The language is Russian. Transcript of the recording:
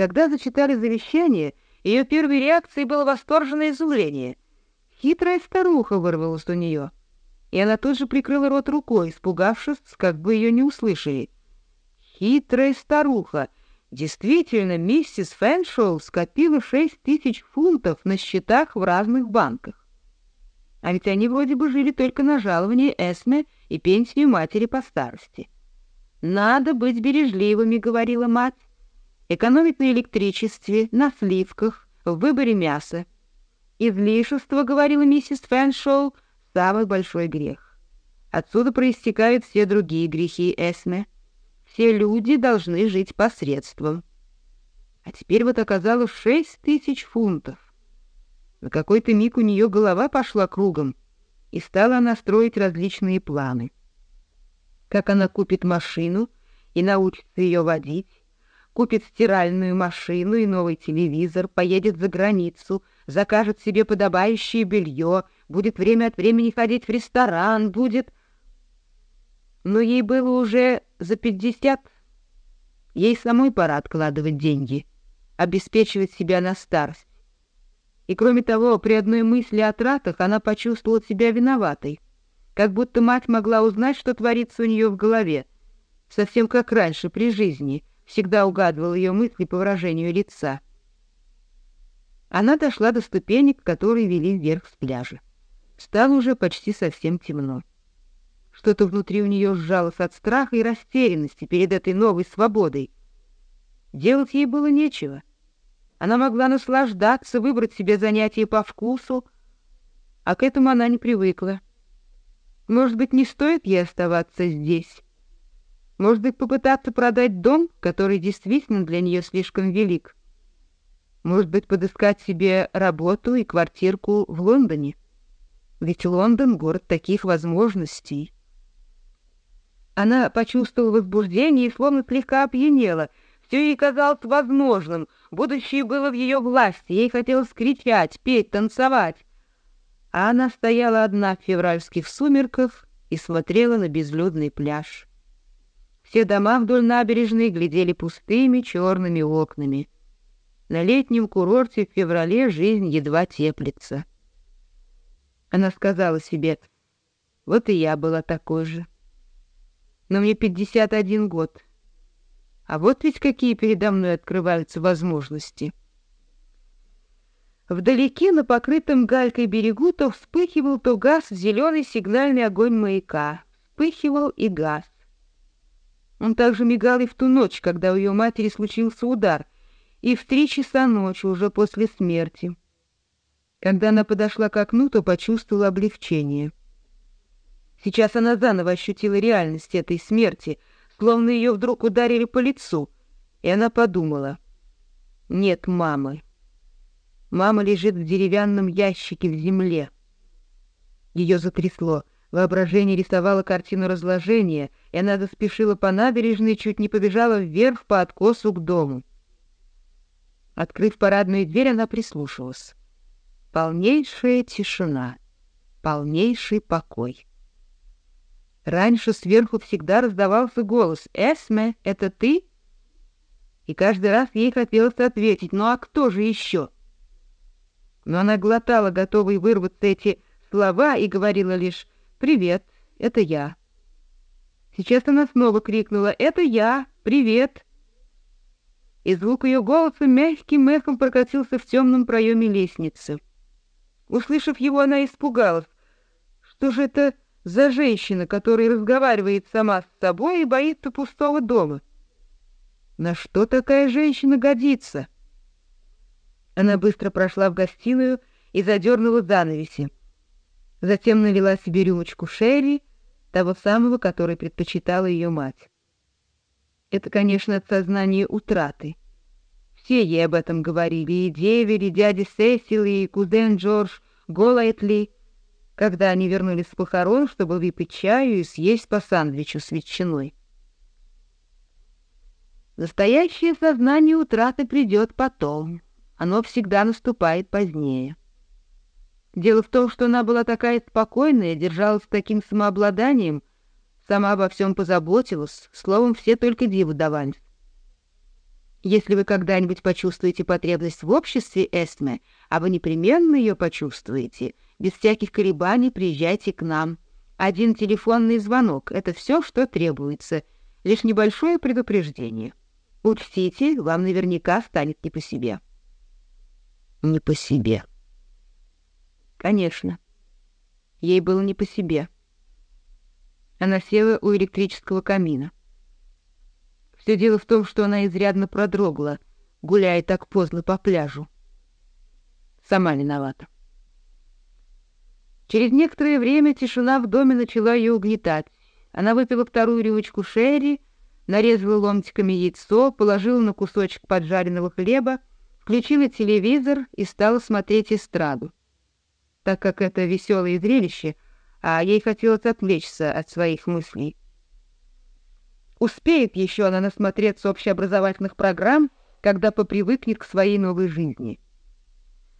Когда зачитали завещание, ее первой реакцией было восторженное изумление. Хитрая старуха вырвалась у нее. И она тут же прикрыла рот рукой, испугавшись, как бы ее не услышали. Хитрая старуха! Действительно, миссис Фэншоу скопила шесть тысяч фунтов на счетах в разных банках. А ведь они вроде бы жили только на жаловании Эсме и пенсию матери по старости. «Надо быть бережливыми», — говорила мать экономить на электричестве, на сливках, в выборе мяса. Излишество, говорила миссис Фэншоу, самый большой грех. Отсюда проистекают все другие грехи Эсме. Все люди должны жить посредством. А теперь вот оказалось шесть тысяч фунтов. На какой-то миг у нее голова пошла кругом, и стала она строить различные планы. Как она купит машину и научится ее водить, купит стиральную машину и новый телевизор, поедет за границу, закажет себе подобающее белье, будет время от времени ходить в ресторан, будет... Но ей было уже за пятьдесят. Ей самой пора откладывать деньги, обеспечивать себя на старость. И кроме того, при одной мысли о тратах она почувствовала себя виноватой, как будто мать могла узнать, что творится у нее в голове, совсем как раньше при жизни — всегда угадывал ее мысли по выражению лица. Она дошла до ступенек, которые вели вверх с пляжа. Стало уже почти совсем темно. Что-то внутри у нее сжалось от страха и растерянности перед этой новой свободой. Делать ей было нечего. Она могла наслаждаться, выбрать себе занятие по вкусу, а к этому она не привыкла. Может быть, не стоит ей оставаться здесь? Может быть, попытаться продать дом, который действительно для нее слишком велик. Может быть, подыскать себе работу и квартирку в Лондоне. Ведь Лондон — город таких возможностей. Она почувствовала возбуждение и словно слегка опьянела. Все ей казалось возможным. Будущее было в ее власти. Ей хотелось кричать, петь, танцевать. А она стояла одна в февральских сумерках и смотрела на безлюдный пляж. Все дома вдоль набережной глядели пустыми черными окнами. На летнем курорте в феврале жизнь едва теплится. Она сказала себе, вот и я была такой же. Но мне 51 год. А вот ведь какие передо мной открываются возможности. Вдалеке на покрытом галькой берегу то вспыхивал, то газ зеленый сигнальный огонь маяка. Вспыхивал и газ. Он также мигал и в ту ночь, когда у ее матери случился удар, и в три часа ночи, уже после смерти. Когда она подошла к окну, то почувствовала облегчение. Сейчас она заново ощутила реальность этой смерти, словно ее вдруг ударили по лицу, и она подумала. «Нет мамы. Мама лежит в деревянном ящике в земле». Ее затрясло. Воображение рисовало картину разложения, и она заспешила по набережной, чуть не побежала вверх по откосу к дому. Открыв парадную дверь, она прислушалась. Полнейшая тишина, полнейший покой. Раньше сверху всегда раздавался голос «Эсме, это ты?» И каждый раз ей хотелось ответить «Ну а кто же еще?» Но она глотала, готовые вырваться эти слова, и говорила лишь «Привет, это я». Сейчас она снова крикнула «Это я! Привет!» И звук ее голоса мягким эхом прокатился в темном проеме лестницы. Услышав его, она испугалась. Что же это за женщина, которая разговаривает сама с собой и боится пустого дома? На что такая женщина годится? Она быстро прошла в гостиную и задернула занавеси. Затем налила себе рюмочку Шерри, того самого, который предпочитала ее мать. Это, конечно, от сознания утраты. Все ей об этом говорили, и Девери, и дядя Сесил, и кузен Джордж Голайтли, когда они вернулись с похорон, чтобы выпить чаю и съесть по сандвичу с ветчиной. Настоящее сознание утраты придет потом. Оно всегда наступает позднее. Дело в том, что она была такая спокойная, держалась с таким самообладанием, сама обо всем позаботилась, словом, все только диву давались. Если вы когда-нибудь почувствуете потребность в обществе Эстме, а вы непременно ее почувствуете, без всяких колебаний приезжайте к нам. Один телефонный звонок — это все, что требуется, лишь небольшое предупреждение. Учтите, вам наверняка станет не по себе. Не по себе. Конечно. Ей было не по себе. Она села у электрического камина. Все дело в том, что она изрядно продрогла, гуляя так поздно по пляжу. Сама виновата. Через некоторое время тишина в доме начала ее угнетать. Она выпила вторую рюмочку шерри, нарезала ломтиками яйцо, положила на кусочек поджаренного хлеба, включила телевизор и стала смотреть эстраду так как это веселое зрелище, а ей хотелось отвлечься от своих мыслей. Успеет еще она насмотреться общеобразовательных программ, когда попривыкнет к своей новой жизни.